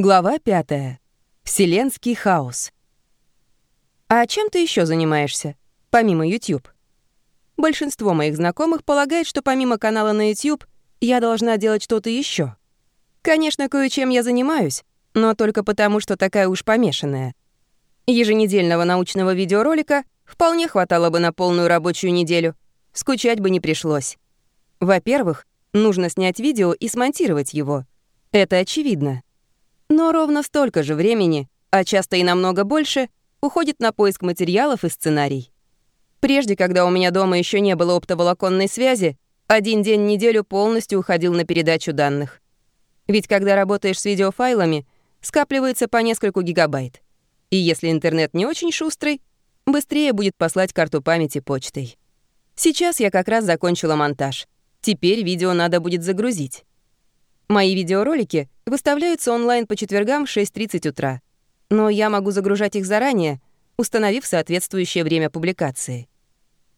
Глава 5. Вселенский хаос. А чем ты еще занимаешься, помимо YouTube? Большинство моих знакомых полагает, что помимо канала на YouTube я должна делать что-то еще. Конечно, кое-чем я занимаюсь, но только потому, что такая уж помешанная. Еженедельного научного видеоролика вполне хватало бы на полную рабочую неделю. Скучать бы не пришлось. Во-первых, нужно снять видео и смонтировать его. Это очевидно. Но ровно столько же времени, а часто и намного больше, уходит на поиск материалов и сценарий. Прежде, когда у меня дома еще не было оптоволоконной связи, один день в неделю полностью уходил на передачу данных. Ведь когда работаешь с видеофайлами, скапливается по нескольку гигабайт. И если интернет не очень шустрый, быстрее будет послать карту памяти почтой. Сейчас я как раз закончила монтаж. Теперь видео надо будет загрузить. Мои видеоролики выставляются онлайн по четвергам в 6.30 утра, но я могу загружать их заранее, установив соответствующее время публикации.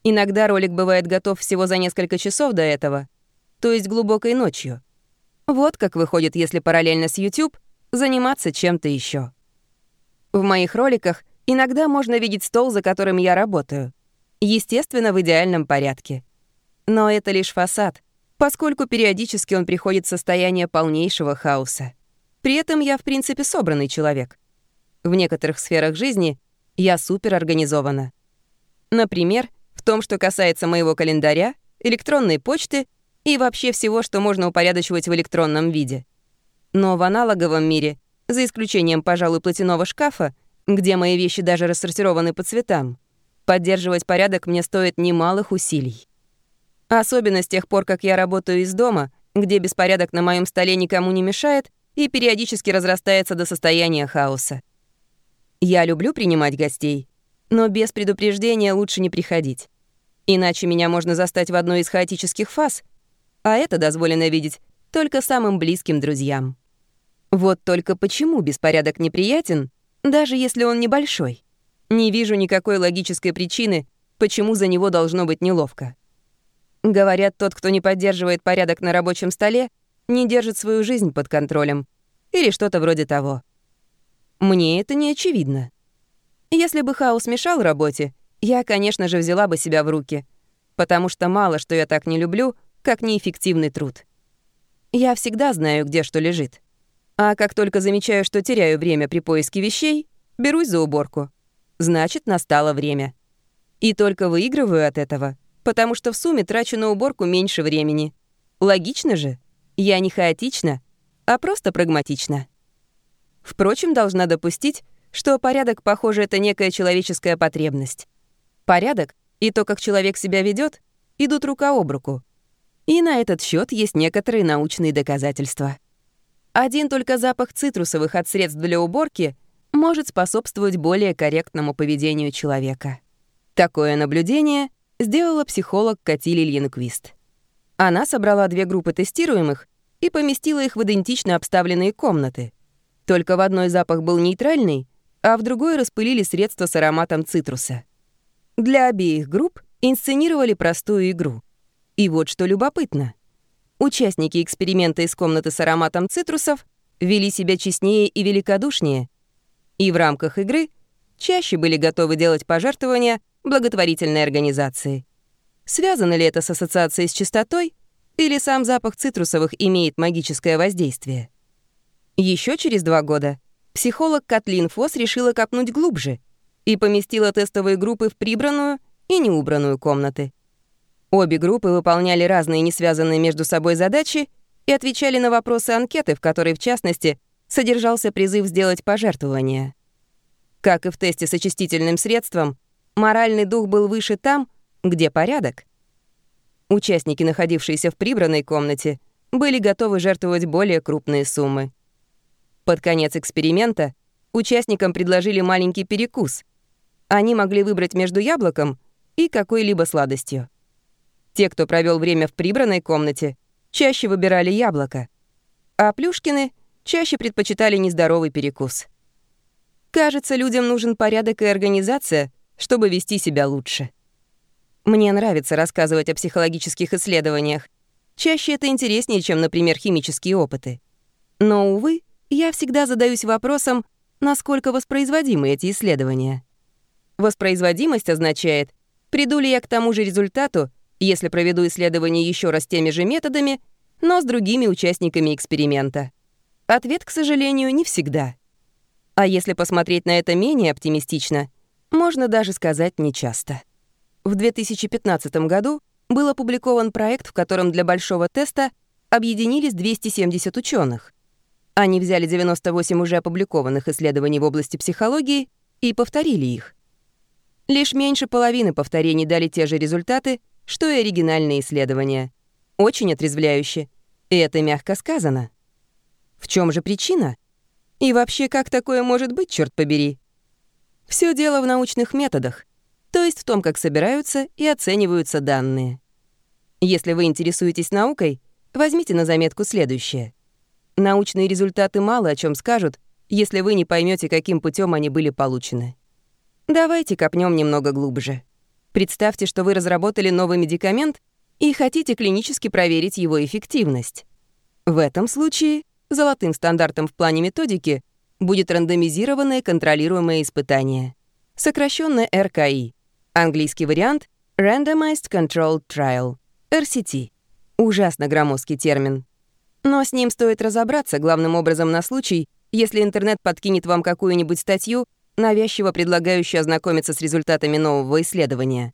Иногда ролик бывает готов всего за несколько часов до этого, то есть глубокой ночью. Вот как выходит, если параллельно с YouTube заниматься чем-то еще. В моих роликах иногда можно видеть стол, за которым я работаю. Естественно, в идеальном порядке. Но это лишь фасад — поскольку периодически он приходит в состояние полнейшего хаоса. При этом я, в принципе, собранный человек. В некоторых сферах жизни я суперорганизована. Например, в том, что касается моего календаря, электронной почты и вообще всего, что можно упорядочивать в электронном виде. Но в аналоговом мире, за исключением, пожалуй, платяного шкафа, где мои вещи даже рассортированы по цветам, поддерживать порядок мне стоит немалых усилий. Особенно с тех пор, как я работаю из дома, где беспорядок на моем столе никому не мешает и периодически разрастается до состояния хаоса. Я люблю принимать гостей, но без предупреждения лучше не приходить. Иначе меня можно застать в одной из хаотических фаз, а это дозволено видеть только самым близким друзьям. Вот только почему беспорядок неприятен, даже если он небольшой? Не вижу никакой логической причины, почему за него должно быть неловко. Говорят, тот, кто не поддерживает порядок на рабочем столе, не держит свою жизнь под контролем. Или что-то вроде того. Мне это не очевидно. Если бы хаос мешал работе, я, конечно же, взяла бы себя в руки, потому что мало что я так не люблю, как неэффективный труд. Я всегда знаю, где что лежит. А как только замечаю, что теряю время при поиске вещей, берусь за уборку. Значит, настало время. И только выигрываю от этого — потому что в сумме трачу на уборку меньше времени. Логично же? Я не хаотична, а просто прагматична. Впрочем, должна допустить, что порядок, похоже, это некая человеческая потребность. Порядок и то, как человек себя ведет, идут рука об руку. И на этот счет есть некоторые научные доказательства. Один только запах цитрусовых от средств для уборки может способствовать более корректному поведению человека. Такое наблюдение сделала психолог Кати Лильенквист. Она собрала две группы тестируемых и поместила их в идентично обставленные комнаты. Только в одной запах был нейтральный, а в другой распылили средства с ароматом цитруса. Для обеих групп инсценировали простую игру. И вот что любопытно. Участники эксперимента из комнаты с ароматом цитрусов вели себя честнее и великодушнее, и в рамках игры чаще были готовы делать пожертвования благотворительной организации. Связано ли это с ассоциацией с чистотой, или сам запах цитрусовых имеет магическое воздействие? Еще через два года психолог Катлин Фос решила копнуть глубже и поместила тестовые группы в прибранную и неубранную комнаты. Обе группы выполняли разные несвязанные между собой задачи и отвечали на вопросы анкеты, в которой, в частности, содержался призыв сделать пожертвование. Как и в тесте с очистительным средством, Моральный дух был выше там, где порядок. Участники, находившиеся в прибранной комнате, были готовы жертвовать более крупные суммы. Под конец эксперимента участникам предложили маленький перекус. Они могли выбрать между яблоком и какой-либо сладостью. Те, кто провел время в прибранной комнате, чаще выбирали яблоко, а Плюшкины чаще предпочитали нездоровый перекус. Кажется, людям нужен порядок и организация, чтобы вести себя лучше. Мне нравится рассказывать о психологических исследованиях. Чаще это интереснее, чем, например, химические опыты. Но, увы, я всегда задаюсь вопросом, насколько воспроизводимы эти исследования. Воспроизводимость означает, приду ли я к тому же результату, если проведу исследование еще раз теми же методами, но с другими участниками эксперимента. Ответ, к сожалению, не всегда. А если посмотреть на это менее оптимистично, можно даже сказать нечасто. В 2015 году был опубликован проект, в котором для большого теста объединились 270 ученых. Они взяли 98 уже опубликованных исследований в области психологии и повторили их. Лишь меньше половины повторений дали те же результаты, что и оригинальные исследования. Очень отрезвляюще. И это мягко сказано. В чем же причина? И вообще, как такое может быть, черт побери? Все дело в научных методах, то есть в том, как собираются и оцениваются данные. Если вы интересуетесь наукой, возьмите на заметку следующее. Научные результаты мало о чем скажут, если вы не поймете, каким путем они были получены. Давайте копнем немного глубже. Представьте, что вы разработали новый медикамент и хотите клинически проверить его эффективность. В этом случае Золотым стандартом в плане методики будет рандомизированное контролируемое испытание, сокращенно РКИ. Английский вариант — Randomized Controlled Trial, RCT. Ужасно громоздкий термин. Но с ним стоит разобраться главным образом на случай, если интернет подкинет вам какую-нибудь статью, навязчиво предлагающую ознакомиться с результатами нового исследования.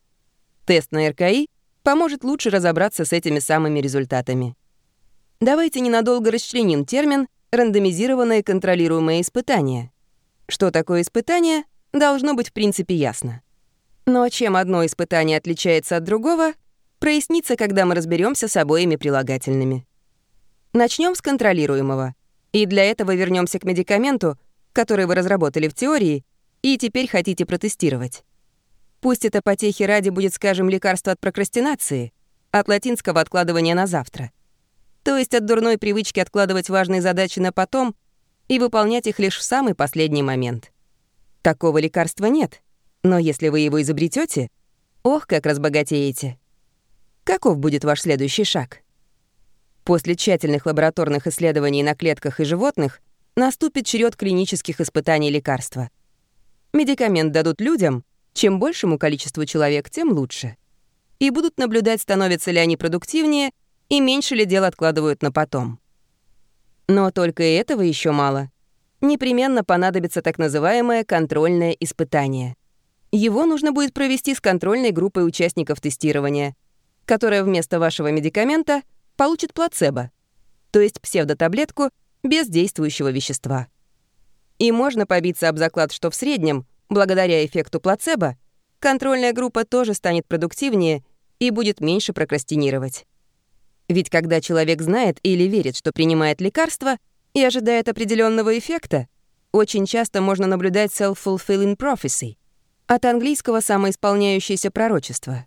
Тест на РКИ поможет лучше разобраться с этими самыми результатами. Давайте ненадолго расчленим термин «рандомизированное контролируемое испытание». Что такое испытание, должно быть в принципе ясно. Но чем одно испытание отличается от другого, прояснится, когда мы разберемся с обоими прилагательными. Начнем с контролируемого. И для этого вернемся к медикаменту, который вы разработали в теории и теперь хотите протестировать. Пусть это потехи ради будет, скажем, лекарство от прокрастинации, от латинского откладывания на завтра то есть от дурной привычки откладывать важные задачи на потом и выполнять их лишь в самый последний момент. Такого лекарства нет, но если вы его изобретете, ох, как разбогатеете. Каков будет ваш следующий шаг? После тщательных лабораторных исследований на клетках и животных наступит черед клинических испытаний лекарства. Медикамент дадут людям, чем большему количеству человек, тем лучше. И будут наблюдать, становятся ли они продуктивнее — и меньше ли дел откладывают на потом. Но только и этого еще мало. Непременно понадобится так называемое контрольное испытание. Его нужно будет провести с контрольной группой участников тестирования, которая вместо вашего медикамента получит плацебо, то есть псевдотаблетку без действующего вещества. И можно побиться об заклад, что в среднем, благодаря эффекту плацебо, контрольная группа тоже станет продуктивнее и будет меньше прокрастинировать. Ведь когда человек знает или верит, что принимает лекарство и ожидает определенного эффекта, очень часто можно наблюдать self-fulfilling prophecy, от английского «самоисполняющееся пророчество».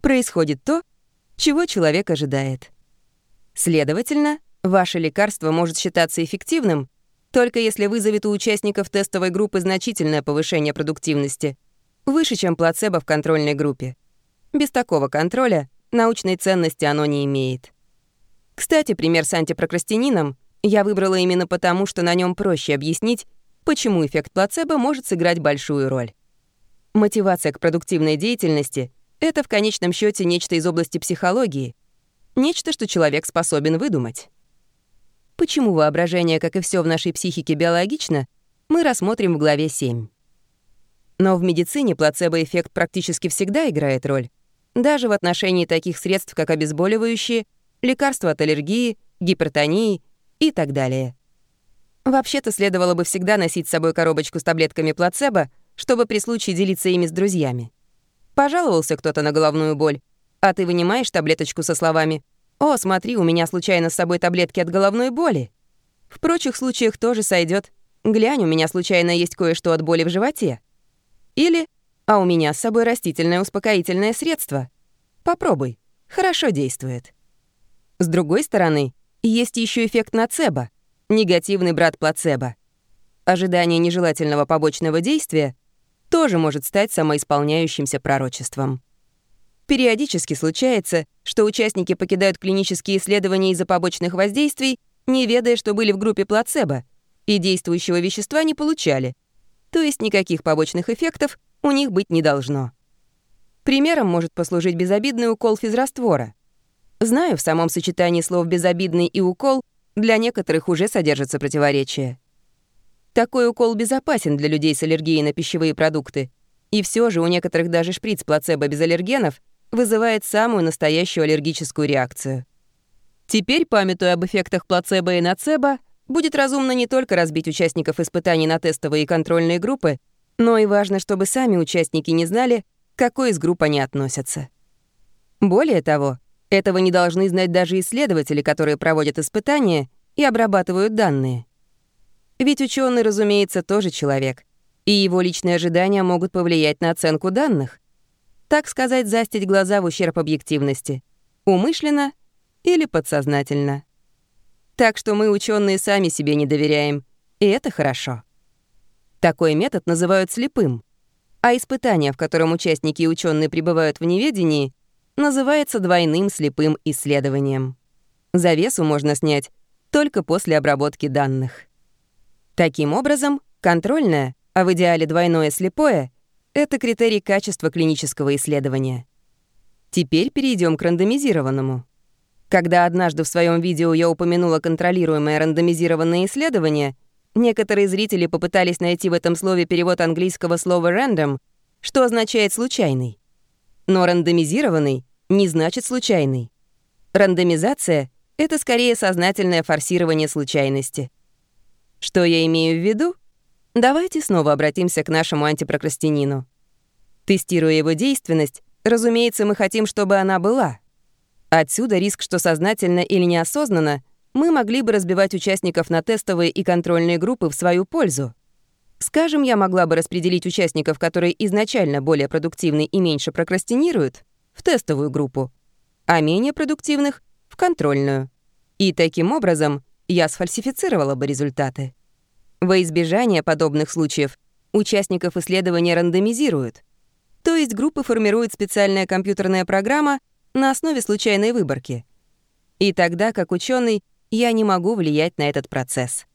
Происходит то, чего человек ожидает. Следовательно, ваше лекарство может считаться эффективным, только если вызовет у участников тестовой группы значительное повышение продуктивности, выше, чем плацебо в контрольной группе. Без такого контроля научной ценности оно не имеет. Кстати, пример с антипрокрастинином я выбрала именно потому, что на нем проще объяснить, почему эффект плацебо может сыграть большую роль. Мотивация к продуктивной деятельности — это в конечном счете нечто из области психологии, нечто, что человек способен выдумать. Почему воображение, как и все в нашей психике, биологично, мы рассмотрим в главе 7. Но в медицине плацебо-эффект практически всегда играет роль, даже в отношении таких средств, как обезболивающие, лекарства от аллергии, гипертонии и так далее. Вообще-то следовало бы всегда носить с собой коробочку с таблетками плацебо, чтобы при случае делиться ими с друзьями. Пожаловался кто-то на головную боль, а ты вынимаешь таблеточку со словами «О, смотри, у меня случайно с собой таблетки от головной боли». В прочих случаях тоже сойдет. Глянь, у меня случайно есть кое-что от боли в животе. Или а у меня с собой растительное успокоительное средство. Попробуй. Хорошо действует. С другой стороны, есть еще эффект нацебо, негативный брат плацебо. Ожидание нежелательного побочного действия тоже может стать самоисполняющимся пророчеством. Периодически случается, что участники покидают клинические исследования из-за побочных воздействий, не ведая, что были в группе плацебо, и действующего вещества не получали, то есть никаких побочных эффектов у них быть не должно. Примером может послужить безобидный укол физраствора. Знаю, в самом сочетании слов «безобидный» и «укол» для некоторых уже содержится противоречие. Такой укол безопасен для людей с аллергией на пищевые продукты, и все же у некоторых даже шприц плацебо без аллергенов вызывает самую настоящую аллергическую реакцию. Теперь, памятуя об эффектах плацебо и нацебо, будет разумно не только разбить участников испытаний на тестовые и контрольные группы, но и важно, чтобы сами участники не знали, к какой из групп они относятся. Более того, этого не должны знать даже исследователи, которые проводят испытания и обрабатывают данные. Ведь ученый, разумеется, тоже человек, и его личные ожидания могут повлиять на оценку данных. Так сказать, застить глаза в ущерб объективности. Умышленно или подсознательно. Так что мы, ученые, сами себе не доверяем, и это хорошо. Такой метод называют слепым, а испытание, в котором участники и ученые пребывают в неведении, называется двойным слепым исследованием. Завесу можно снять только после обработки данных. Таким образом, контрольное, а в идеале двойное слепое — это критерий качества клинического исследования. Теперь перейдем к рандомизированному. Когда однажды в своем видео я упомянула контролируемое рандомизированное исследование, некоторые зрители попытались найти в этом слове перевод английского слова «random», что означает «случайный». Но рандомизированный не значит «случайный». Рандомизация — это скорее сознательное форсирование случайности. Что я имею в виду? Давайте снова обратимся к нашему антипрокрастинину. Тестируя его действенность, разумеется, мы хотим, чтобы она была — Отсюда риск, что сознательно или неосознанно мы могли бы разбивать участников на тестовые и контрольные группы в свою пользу. Скажем, я могла бы распределить участников, которые изначально более продуктивны и меньше прокрастинируют, в тестовую группу, а менее продуктивных — в контрольную. И таким образом я сфальсифицировала бы результаты. Во избежание подобных случаев участников исследования рандомизируют, то есть группы формирует специальная компьютерная программа — на основе случайной выборки. И тогда, как ученый, я не могу влиять на этот процесс.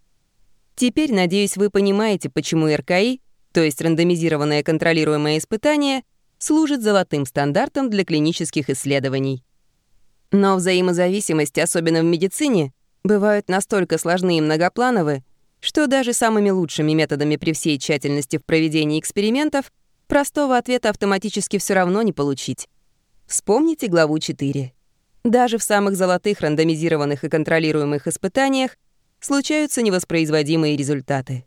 Теперь, надеюсь, вы понимаете, почему РКИ, то есть рандомизированное контролируемое испытание, служит золотым стандартом для клинических исследований. Но взаимозависимости, особенно в медицине, бывают настолько сложны и многоплановы, что даже самыми лучшими методами при всей тщательности в проведении экспериментов простого ответа автоматически все равно не получить. Вспомните главу 4. Даже в самых золотых рандомизированных и контролируемых испытаниях случаются невоспроизводимые результаты.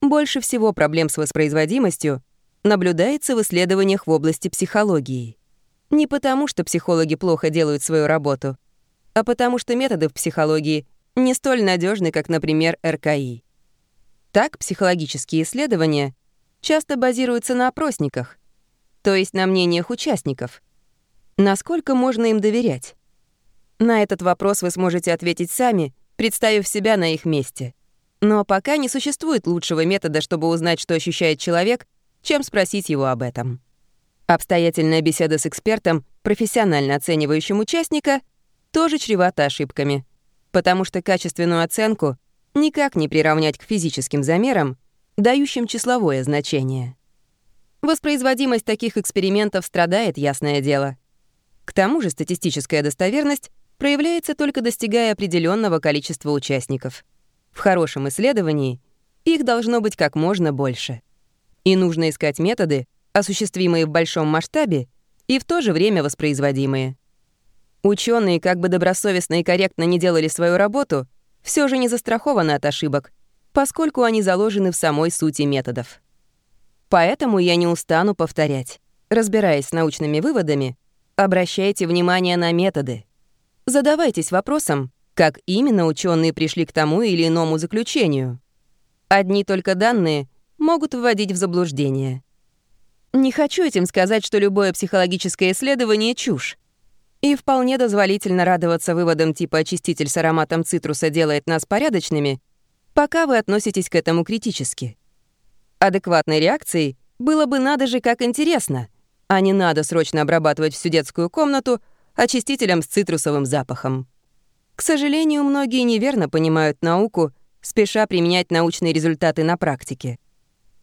Больше всего проблем с воспроизводимостью наблюдается в исследованиях в области психологии. Не потому, что психологи плохо делают свою работу, а потому что методы в психологии не столь надежны, как, например, РКИ. Так, психологические исследования часто базируются на опросниках, то есть на мнениях участников — Насколько можно им доверять? На этот вопрос вы сможете ответить сами, представив себя на их месте. Но пока не существует лучшего метода, чтобы узнать, что ощущает человек, чем спросить его об этом. Обстоятельная беседа с экспертом, профессионально оценивающим участника, тоже чревата ошибками, потому что качественную оценку никак не приравнять к физическим замерам, дающим числовое значение. Воспроизводимость таких экспериментов страдает, ясное дело — к тому же статистическая достоверность проявляется только достигая определенного количества участников. В хорошем исследовании их должно быть как можно больше. И нужно искать методы, осуществимые в большом масштабе и в то же время воспроизводимые. Ученые, как бы добросовестно и корректно не делали свою работу, все же не застрахованы от ошибок, поскольку они заложены в самой сути методов. Поэтому я не устану повторять. Разбираясь с научными выводами, Обращайте внимание на методы. Задавайтесь вопросом, как именно ученые пришли к тому или иному заключению. Одни только данные могут вводить в заблуждение. Не хочу этим сказать, что любое психологическое исследование — чушь. И вполне дозволительно радоваться выводам типа «очиститель с ароматом цитруса делает нас порядочными», пока вы относитесь к этому критически. Адекватной реакцией было бы надо же как интересно — а не надо срочно обрабатывать всю детскую комнату очистителем с цитрусовым запахом. К сожалению, многие неверно понимают науку спеша применять научные результаты на практике.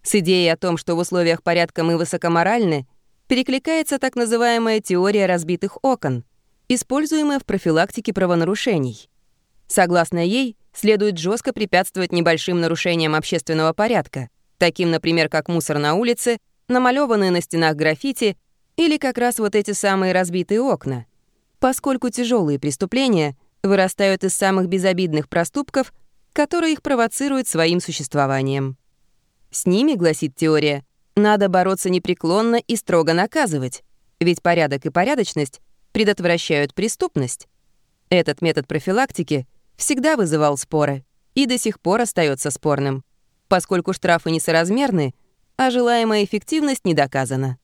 С идеей о том, что в условиях порядка мы высокоморальны, перекликается так называемая теория разбитых окон, используемая в профилактике правонарушений. Согласно ей, следует жестко препятствовать небольшим нарушениям общественного порядка, таким, например, как мусор на улице, намалеванные на стенах граффити или как раз вот эти самые разбитые окна, поскольку тяжелые преступления вырастают из самых безобидных проступков, которые их провоцируют своим существованием. С ними, гласит теория, надо бороться непреклонно и строго наказывать, ведь порядок и порядочность предотвращают преступность. Этот метод профилактики всегда вызывал споры и до сих пор остается спорным, поскольку штрафы несоразмерны, а желаемая эффективность не доказана.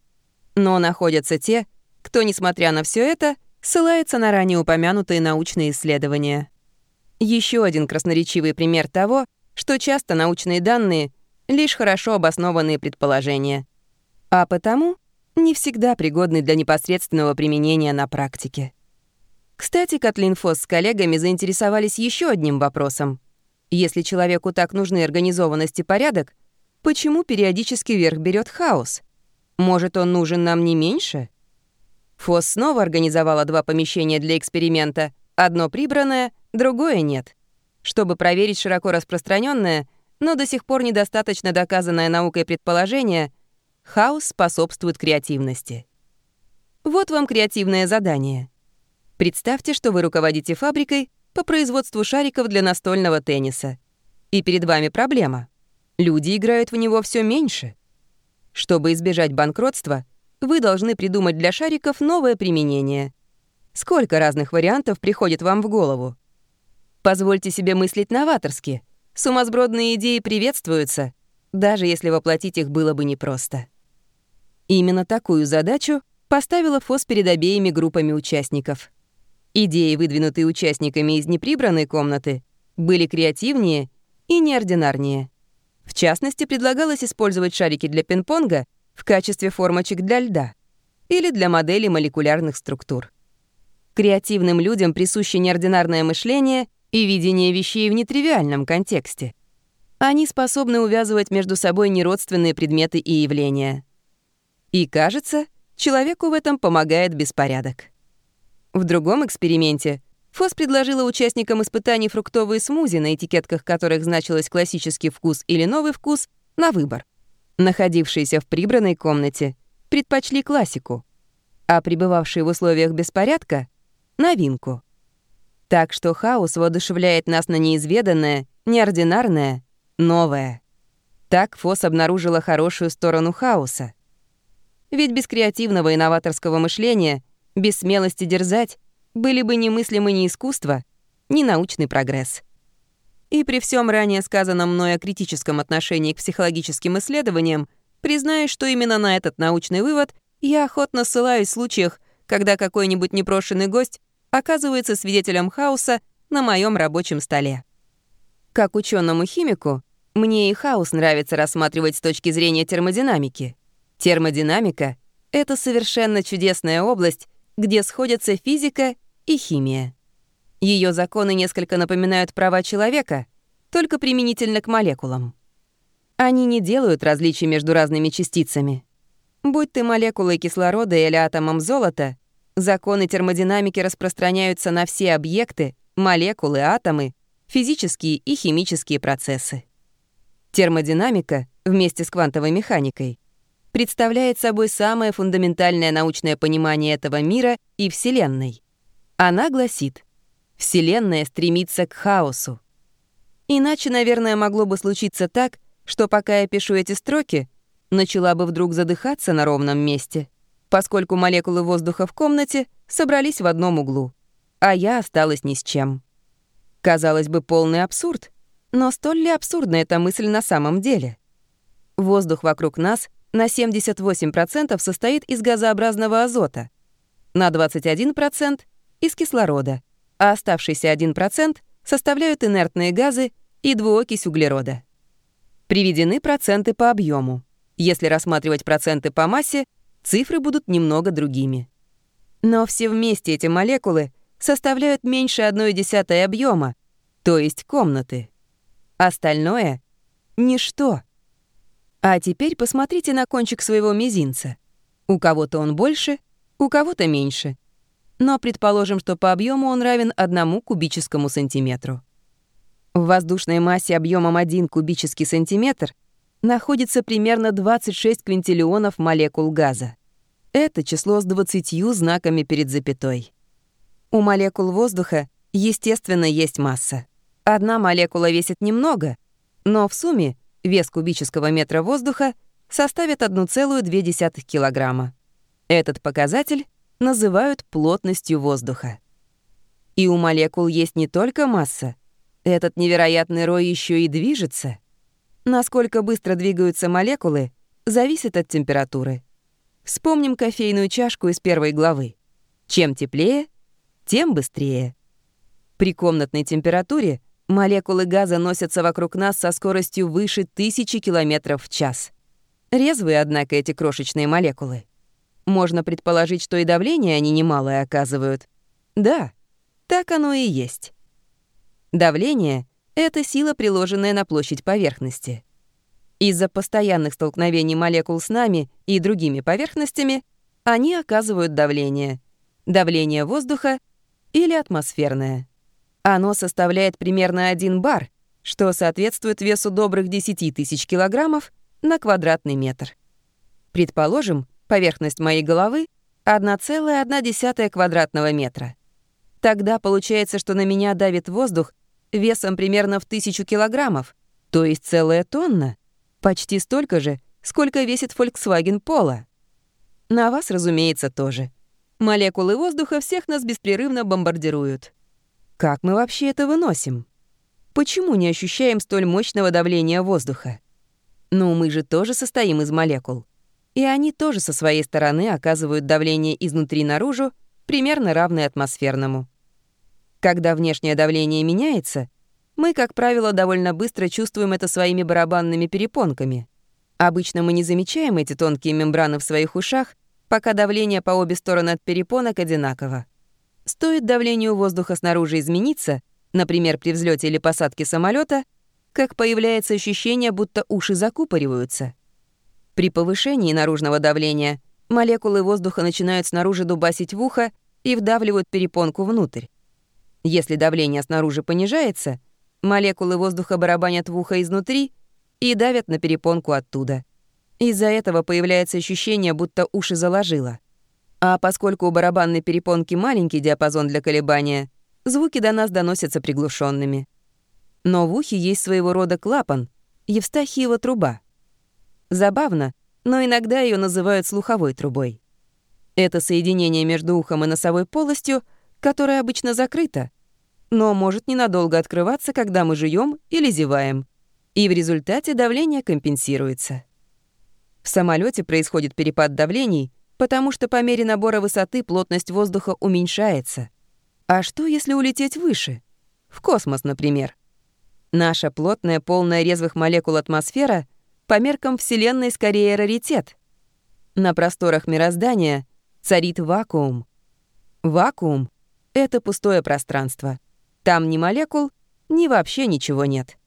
Но находятся те, кто, несмотря на все это, ссылается на ранее упомянутые научные исследования. Еще один красноречивый пример того, что часто научные данные лишь хорошо обоснованные предположения, а потому не всегда пригодны для непосредственного применения на практике. Кстати, Катлин Фосс с коллегами заинтересовались еще одним вопросом. Если человеку так нужны организованность и порядок, почему периодически верх берет хаос? Может, он нужен нам не меньше? Фосс снова организовала два помещения для эксперимента. Одно прибранное, другое нет. Чтобы проверить широко распространенное — но до сих пор недостаточно доказанное наукой предположение — хаос способствует креативности. Вот вам креативное задание. Представьте, что вы руководите фабрикой по производству шариков для настольного тенниса. И перед вами проблема. Люди играют в него все меньше. Чтобы избежать банкротства, вы должны придумать для шариков новое применение. Сколько разных вариантов приходит вам в голову? Позвольте себе мыслить новаторски — Сумасбродные идеи приветствуются, даже если воплотить их было бы непросто. Именно такую задачу поставила ФОС перед обеими группами участников. Идеи, выдвинутые участниками из неприбранной комнаты, были креативнее и неординарнее. В частности, предлагалось использовать шарики для пинг-понга в качестве формочек для льда или для моделей молекулярных структур. Креативным людям присуще неординарное мышление — и видение вещей в нетривиальном контексте. Они способны увязывать между собой неродственные предметы и явления. И кажется, человеку в этом помогает беспорядок. В другом эксперименте Фос предложила участникам испытаний фруктовые смузи, на этикетках которых значилось классический вкус или новый вкус, на выбор. Находившиеся в прибранной комнате предпочли классику, а пребывавшие в условиях беспорядка — новинку. Так что хаос воодушевляет нас на неизведанное, неординарное, новое. Так Фос обнаружила хорошую сторону хаоса. Ведь без креативного и новаторского мышления, без смелости дерзать, были бы немыслимы ни искусство, ни научный прогресс. И при всем ранее сказанном мной о критическом отношении к психологическим исследованиям, признаюсь, что именно на этот научный вывод я охотно ссылаюсь в случаях, когда какой-нибудь непрошенный гость оказывается свидетелем хаоса на моем рабочем столе. Как ученому-химику, мне и хаос нравится рассматривать с точки зрения термодинамики. Термодинамика — это совершенно чудесная область, где сходятся физика и химия. Ее законы несколько напоминают права человека, только применительно к молекулам. Они не делают различий между разными частицами. Будь ты молекулой кислорода или атомом золота, Законы термодинамики распространяются на все объекты, молекулы, атомы, физические и химические процессы. Термодинамика вместе с квантовой механикой представляет собой самое фундаментальное научное понимание этого мира и Вселенной. Она гласит, Вселенная стремится к хаосу. Иначе, наверное, могло бы случиться так, что пока я пишу эти строки, начала бы вдруг задыхаться на ровном месте — поскольку молекулы воздуха в комнате собрались в одном углу, а я осталась ни с чем. Казалось бы, полный абсурд, но столь ли абсурдна эта мысль на самом деле? Воздух вокруг нас на 78% состоит из газообразного азота, на 21% — из кислорода, а оставшийся 1% составляют инертные газы и двуокись углерода. Приведены проценты по объему. Если рассматривать проценты по массе — цифры будут немного другими. Но все вместе эти молекулы составляют меньше 1,1 объема, то есть комнаты. Остальное — ничто. А теперь посмотрите на кончик своего мизинца. У кого-то он больше, у кого-то меньше. Но предположим, что по объему он равен одному кубическому сантиметру. В воздушной массе объемом 1 кубический сантиметр находится примерно 26 квинтиллионов молекул газа. Это число с 20 знаками перед запятой. У молекул воздуха, естественно, есть масса. Одна молекула весит немного, но в сумме вес кубического метра воздуха составит 1,2 килограмма. Этот показатель называют плотностью воздуха. И у молекул есть не только масса, этот невероятный рой еще и движется. Насколько быстро двигаются молекулы, зависит от температуры. Вспомним кофейную чашку из первой главы. Чем теплее, тем быстрее. При комнатной температуре молекулы газа носятся вокруг нас со скоростью выше тысячи километров в час. Резвые, однако, эти крошечные молекулы. Можно предположить, что и давление они немалое оказывают. Да, так оно и есть. Давление — это сила, приложенная на площадь поверхности. Из-за постоянных столкновений молекул с нами и другими поверхностями они оказывают давление. Давление воздуха или атмосферное. Оно составляет примерно 1 бар, что соответствует весу добрых 10 тысяч килограммов на квадратный метр. Предположим, поверхность моей головы — 1,1 квадратного метра. Тогда получается, что на меня давит воздух весом примерно в тысячу килограммов, то есть целая тонна, почти столько же, сколько весит Volkswagen Polo. На вас, разумеется, тоже. Молекулы воздуха всех нас беспрерывно бомбардируют. Как мы вообще это выносим? Почему не ощущаем столь мощного давления воздуха? Ну, мы же тоже состоим из молекул. И они тоже со своей стороны оказывают давление изнутри наружу, примерно равное атмосферному. Когда внешнее давление меняется, мы, как правило, довольно быстро чувствуем это своими барабанными перепонками. Обычно мы не замечаем эти тонкие мембраны в своих ушах, пока давление по обе стороны от перепонок одинаково. Стоит давлению воздуха снаружи измениться, например, при взлете или посадке самолета, как появляется ощущение, будто уши закупориваются. При повышении наружного давления молекулы воздуха начинают снаружи дубасить в ухо и вдавливают перепонку внутрь. Если давление снаружи понижается, молекулы воздуха барабанят в ухо изнутри и давят на перепонку оттуда. Из-за этого появляется ощущение, будто уши заложило. А поскольку у барабанной перепонки маленький диапазон для колебания, звуки до нас доносятся приглушенными. Но в ухе есть своего рода клапан, Евстахиева труба. Забавно, но иногда ее называют слуховой трубой. Это соединение между ухом и носовой полостью — которая обычно закрыта, но может ненадолго открываться, когда мы жуем или зеваем, и в результате давление компенсируется. В самолете происходит перепад давлений, потому что по мере набора высоты плотность воздуха уменьшается. А что, если улететь выше? В космос, например. Наша плотная, полная резвых молекул атмосфера по меркам Вселенной скорее раритет. На просторах мироздания царит вакуум. Вакуум это пустое пространство. Там ни молекул, ни вообще ничего нет.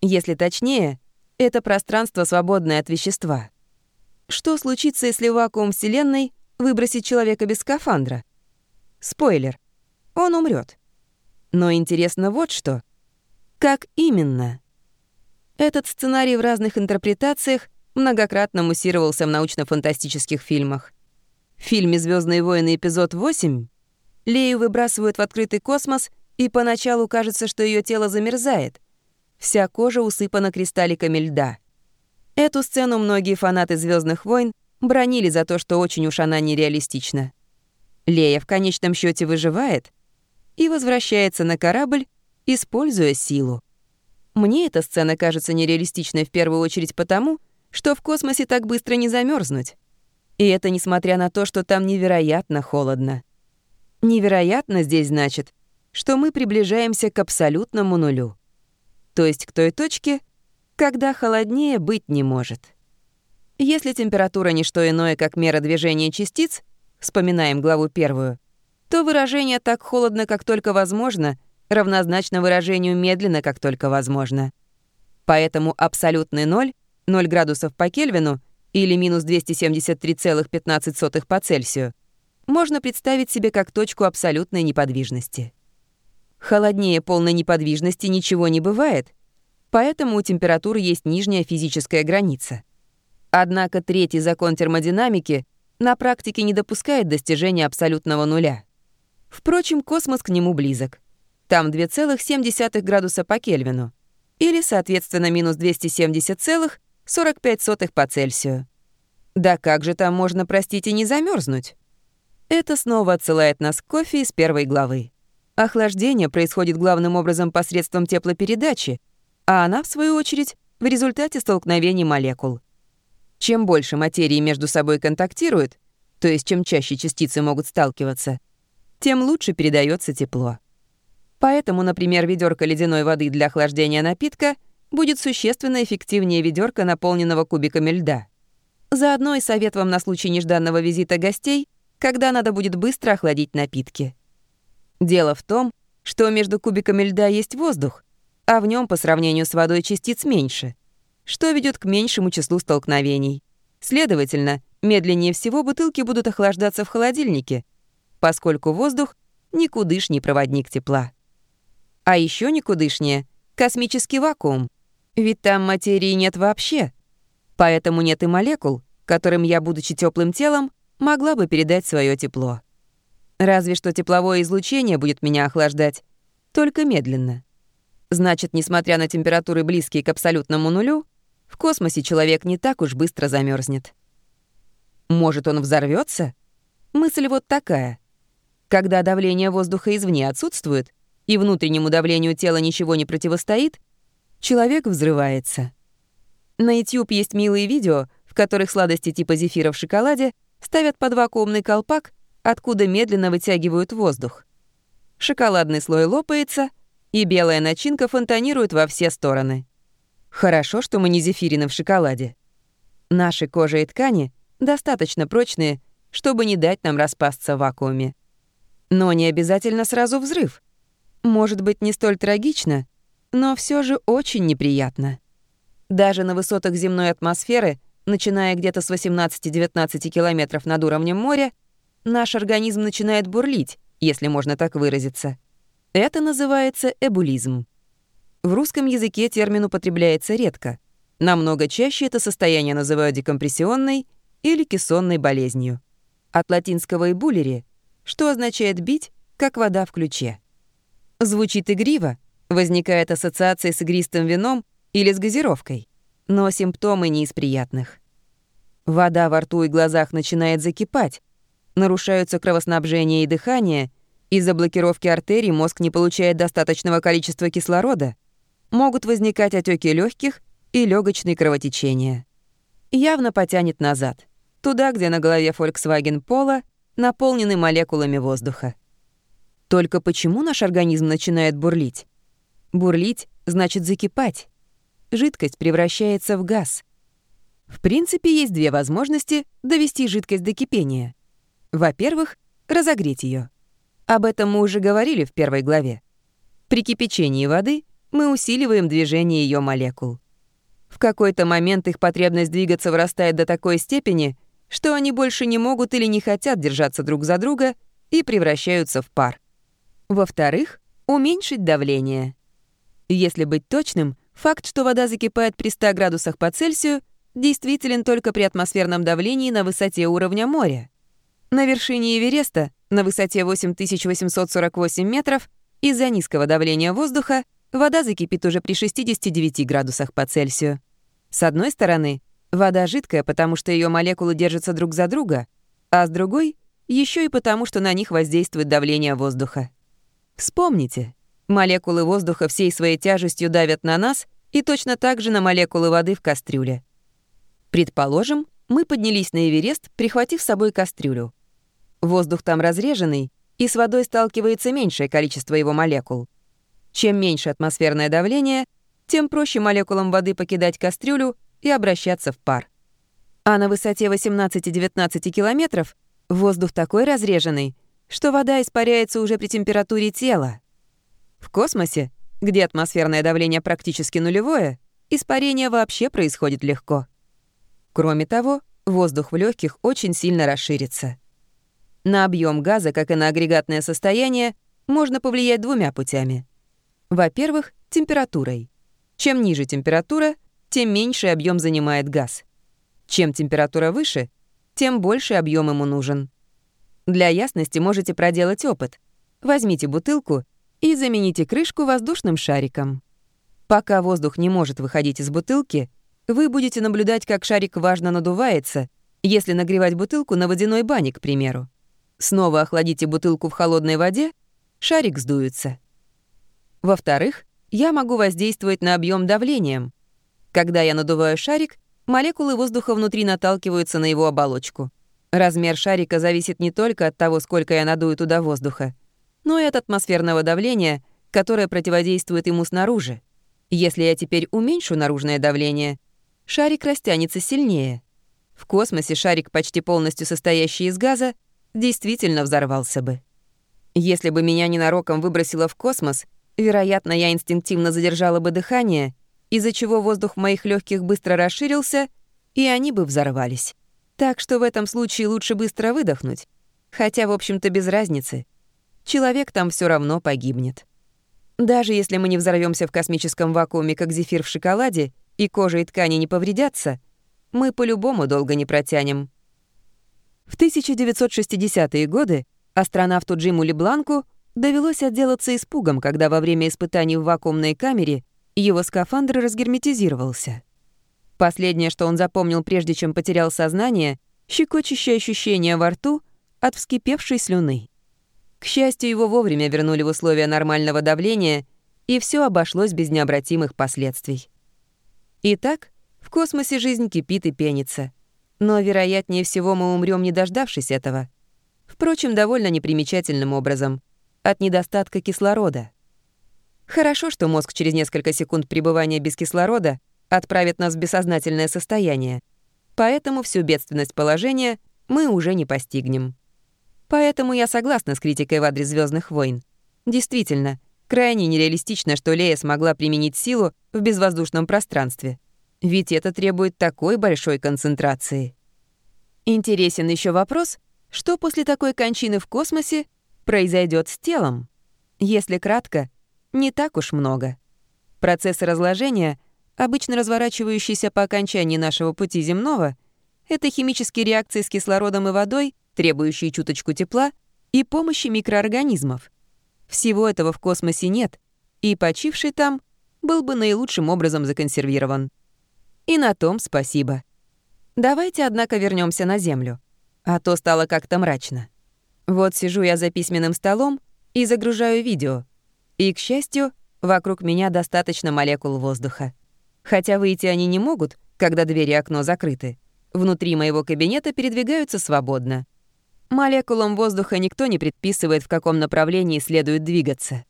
Если точнее, это пространство, свободное от вещества. Что случится, если вакуум Вселенной выбросить человека без скафандра? Спойлер. Он умрет. Но интересно вот что. Как именно? Этот сценарий в разных интерпретациях многократно муссировался в научно-фантастических фильмах. В фильме «Звездные войны» эпизод 8 Лею выбрасывают в открытый космос, и поначалу кажется, что ее тело замерзает. Вся кожа усыпана кристалликами льда. Эту сцену многие фанаты Звездных войн бронили за то, что очень уж она нереалистична. Лея в конечном счете выживает и возвращается на корабль, используя силу. Мне эта сцена кажется нереалистичной в первую очередь потому, что в космосе так быстро не замерзнуть. И это несмотря на то, что там невероятно холодно. Невероятно здесь значит, что мы приближаемся к абсолютному нулю. То есть к той точке, когда холоднее быть не может. Если температура не что иное, как мера движения частиц, вспоминаем главу первую, то выражение «так холодно, как только возможно» равнозначно выражению «медленно, как только возможно». Поэтому абсолютный ноль, 0 градусов по Кельвину или минус 273,15 по Цельсию, можно представить себе как точку абсолютной неподвижности. Холоднее полной неподвижности ничего не бывает, поэтому у температуры есть нижняя физическая граница. Однако третий закон термодинамики на практике не допускает достижения абсолютного нуля. Впрочем, космос к нему близок. Там 2,7 градуса по Кельвину, или, соответственно, минус 270,45 по Цельсию. Да как же там можно, простите, не замерзнуть? Это снова отсылает нас к кофе из первой главы. Охлаждение происходит главным образом посредством теплопередачи, а она, в свою очередь, в результате столкновений молекул. Чем больше материи между собой контактирует, то есть чем чаще частицы могут сталкиваться, тем лучше передается тепло. Поэтому, например, ведерко ледяной воды для охлаждения напитка будет существенно эффективнее ведерка, наполненного кубиками льда. Заодно и совет вам на случай нежданного визита гостей, когда надо будет быстро охладить напитки. Дело в том, что между кубиками льда есть воздух, а в нем по сравнению с водой частиц меньше, что ведет к меньшему числу столкновений. Следовательно, медленнее всего бутылки будут охлаждаться в холодильнике, поскольку воздух — никудышний проводник тепла. А еще никудышнее — космический вакуум, ведь там материи нет вообще, поэтому нет и молекул, которым я, будучи теплым телом, могла бы передать свое тепло. Разве что тепловое излучение будет меня охлаждать, только медленно. Значит, несмотря на температуры, близкие к абсолютному нулю, в космосе человек не так уж быстро замерзнет. Может, он взорвется? Мысль вот такая. Когда давление воздуха извне отсутствует и внутреннему давлению тела ничего не противостоит, человек взрывается. На YouTube есть милые видео, в которых сладости типа зефира в шоколаде ставят под вакуумный колпак откуда медленно вытягивают воздух. Шоколадный слой лопается, и белая начинка фонтанирует во все стороны. Хорошо, что мы не зефирины в шоколаде. Наши кожа и ткани достаточно прочные, чтобы не дать нам распасться в вакууме. Но не обязательно сразу взрыв. Может быть, не столь трагично, но все же очень неприятно. Даже на высотах земной атмосферы, начиная где-то с 18-19 километров над уровнем моря, наш организм начинает бурлить, если можно так выразиться. Это называется эбулизм. В русском языке термин употребляется редко. Намного чаще это состояние называют декомпрессионной или кессонной болезнью. От латинского «эбулери», что означает «бить», как вода в ключе. Звучит игриво, возникает ассоциация с игристым вином или с газировкой, но симптомы не из приятных. Вода во рту и глазах начинает закипать, нарушаются кровоснабжение и дыхание, из-за блокировки артерий мозг не получает достаточного количества кислорода, могут возникать отеки легких и легочные кровотечения. Явно потянет назад, туда, где на голове Volkswagen Polo наполнены молекулами воздуха. Только почему наш организм начинает бурлить? Бурлить значит закипать. Жидкость превращается в газ. В принципе, есть две возможности довести жидкость до кипения. Во-первых, разогреть ее. Об этом мы уже говорили в первой главе. При кипячении воды мы усиливаем движение ее молекул. В какой-то момент их потребность двигаться вырастает до такой степени, что они больше не могут или не хотят держаться друг за друга и превращаются в пар. Во-вторых, уменьшить давление. Если быть точным, факт, что вода закипает при 100 градусах по Цельсию, действителен только при атмосферном давлении на высоте уровня моря. На вершине Эвереста, на высоте 8848 метров, из-за низкого давления воздуха вода закипит уже при 69 градусах по Цельсию. С одной стороны, вода жидкая, потому что ее молекулы держатся друг за друга, а с другой — еще и потому, что на них воздействует давление воздуха. Вспомните, молекулы воздуха всей своей тяжестью давят на нас и точно так же на молекулы воды в кастрюле. Предположим, мы поднялись на Эверест, прихватив с собой кастрюлю. Воздух там разреженный, и с водой сталкивается меньшее количество его молекул. Чем меньше атмосферное давление, тем проще молекулам воды покидать кастрюлю и обращаться в пар. А на высоте 18-19 километров воздух такой разреженный, что вода испаряется уже при температуре тела. В космосе, где атмосферное давление практически нулевое, испарение вообще происходит легко. Кроме того, воздух в легких очень сильно расширится. На объем газа, как и на агрегатное состояние, можно повлиять двумя путями. Во-первых, температурой. Чем ниже температура, тем меньше объем занимает газ. Чем температура выше, тем больше объем ему нужен. Для ясности можете проделать опыт. Возьмите бутылку и замените крышку воздушным шариком. Пока воздух не может выходить из бутылки, вы будете наблюдать, как шарик важно надувается, если нагревать бутылку на водяной бане, к примеру. Снова охладите бутылку в холодной воде, шарик сдуется. Во-вторых, я могу воздействовать на объем давлением. Когда я надуваю шарик, молекулы воздуха внутри наталкиваются на его оболочку. Размер шарика зависит не только от того, сколько я надую туда воздуха, но и от атмосферного давления, которое противодействует ему снаружи. Если я теперь уменьшу наружное давление, шарик растянется сильнее. В космосе шарик, почти полностью состоящий из газа, действительно взорвался бы. Если бы меня ненароком выбросило в космос, вероятно, я инстинктивно задержала бы дыхание, из-за чего воздух в моих легких быстро расширился, и они бы взорвались. Так что в этом случае лучше быстро выдохнуть. Хотя, в общем-то, без разницы. Человек там все равно погибнет. Даже если мы не взорвемся в космическом вакууме, как зефир в шоколаде, и кожа и ткани не повредятся, мы по-любому долго не протянем. В 1960-е годы астронавту Джиму Лебланку довелось отделаться испугом, когда во время испытаний в вакуумной камере его скафандр разгерметизировался. Последнее, что он запомнил, прежде чем потерял сознание, щекочущее ощущение во рту от вскипевшей слюны. К счастью, его вовремя вернули в условия нормального давления, и все обошлось без необратимых последствий. Итак, в космосе жизнь кипит и пенится. Но, вероятнее всего, мы умрем, не дождавшись этого. Впрочем, довольно непримечательным образом. От недостатка кислорода. Хорошо, что мозг через несколько секунд пребывания без кислорода отправит нас в бессознательное состояние. Поэтому всю бедственность положения мы уже не постигнем. Поэтому я согласна с критикой в адрес Звездных войн. Действительно, крайне нереалистично, что Лея смогла применить силу в безвоздушном пространстве. Ведь это требует такой большой концентрации. Интересен еще вопрос, что после такой кончины в космосе произойдет с телом? Если кратко, не так уж много. Процессы разложения — обычно разворачивающийся по окончании нашего пути земного, это химические реакции с кислородом и водой, требующие чуточку тепла и помощи микроорганизмов. Всего этого в космосе нет, и почивший там был бы наилучшим образом законсервирован. И на том спасибо. Давайте, однако, вернемся на Землю. А то стало как-то мрачно. Вот сижу я за письменным столом и загружаю видео. И, к счастью, вокруг меня достаточно молекул воздуха. Хотя выйти они не могут, когда двери и окно закрыты. Внутри моего кабинета передвигаются свободно. Молекулам воздуха никто не предписывает, в каком направлении следует двигаться.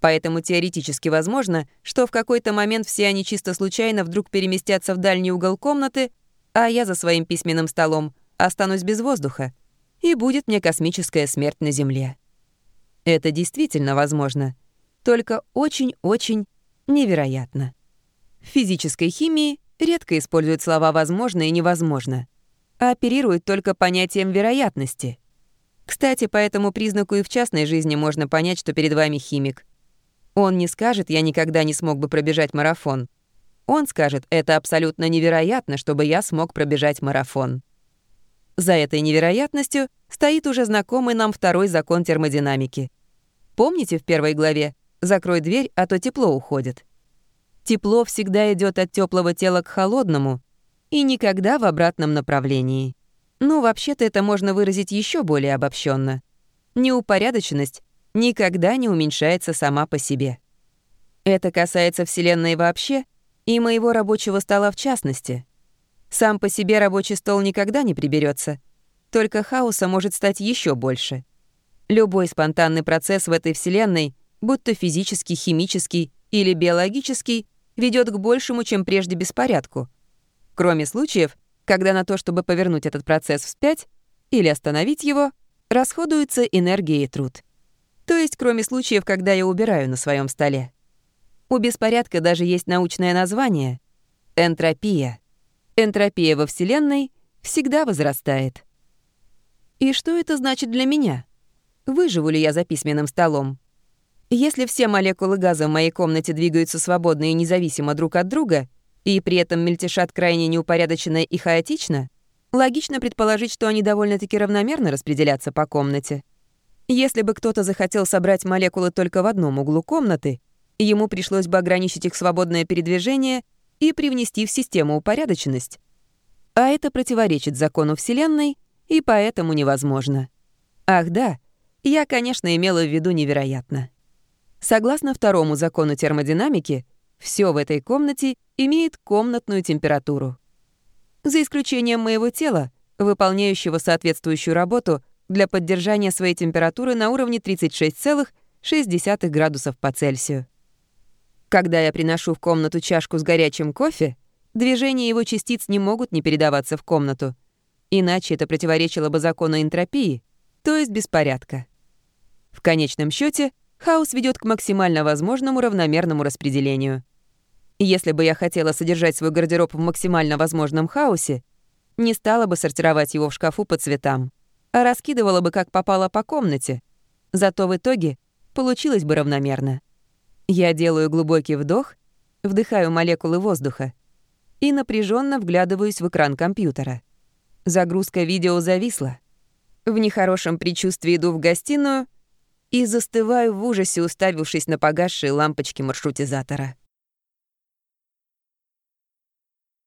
Поэтому теоретически возможно, что в какой-то момент все они чисто случайно вдруг переместятся в дальний угол комнаты, а я за своим письменным столом останусь без воздуха, и будет мне космическая смерть на Земле. Это действительно возможно, только очень-очень невероятно. В физической химии редко используют слова «возможно» и «невозможно», а оперируют только понятием вероятности. Кстати, по этому признаку и в частной жизни можно понять, что перед вами химик. Он не скажет «я никогда не смог бы пробежать марафон». Он скажет «это абсолютно невероятно, чтобы я смог пробежать марафон». За этой невероятностью стоит уже знакомый нам второй закон термодинамики. Помните в первой главе «закрой дверь, а то тепло уходит»? Тепло всегда идет от теплого тела к холодному и никогда в обратном направлении. Ну, вообще-то это можно выразить еще более обобщенно. Неупорядоченность никогда не уменьшается сама по себе. Это касается Вселенной вообще и моего рабочего стола в частности. Сам по себе рабочий стол никогда не приберется, только хаоса может стать еще больше. Любой спонтанный процесс в этой Вселенной, будь то физический, химический или биологический, ведет к большему, чем прежде, беспорядку. Кроме случаев, когда на то, чтобы повернуть этот процесс вспять или остановить его, расходуется энергия и труд. То есть, кроме случаев, когда я убираю на своем столе. У беспорядка даже есть научное название Энтропия. Энтропия во Вселенной всегда возрастает. И что это значит для меня? Выживу ли я за письменным столом? Если все молекулы газа в моей комнате двигаются свободно и независимо друг от друга, и при этом мельтешат крайне неупорядоченно и хаотично, логично предположить, что они довольно-таки равномерно распределятся по комнате. Если бы кто-то захотел собрать молекулы только в одном углу комнаты, ему пришлось бы ограничить их свободное передвижение и привнести в систему упорядоченность. А это противоречит закону Вселенной, и поэтому невозможно. Ах да, я, конечно, имела в виду невероятно. Согласно второму закону термодинамики, все в этой комнате имеет комнатную температуру. За исключением моего тела, выполняющего соответствующую работу для поддержания своей температуры на уровне 36,6 градусов по Цельсию. Когда я приношу в комнату чашку с горячим кофе, движения его частиц не могут не передаваться в комнату, иначе это противоречило бы закону энтропии, то есть беспорядка. В конечном счете хаос ведет к максимально возможному равномерному распределению. Если бы я хотела содержать свой гардероб в максимально возможном хаосе, не стала бы сортировать его в шкафу по цветам, а раскидывала бы как попало по комнате. Зато в итоге получилось бы равномерно. Я делаю глубокий вдох, вдыхаю молекулы воздуха и напряженно вглядываюсь в экран компьютера. Загрузка видео зависла. В нехорошем предчувствии иду в гостиную — и застываю в ужасе, уставившись на погасшие лампочки маршрутизатора.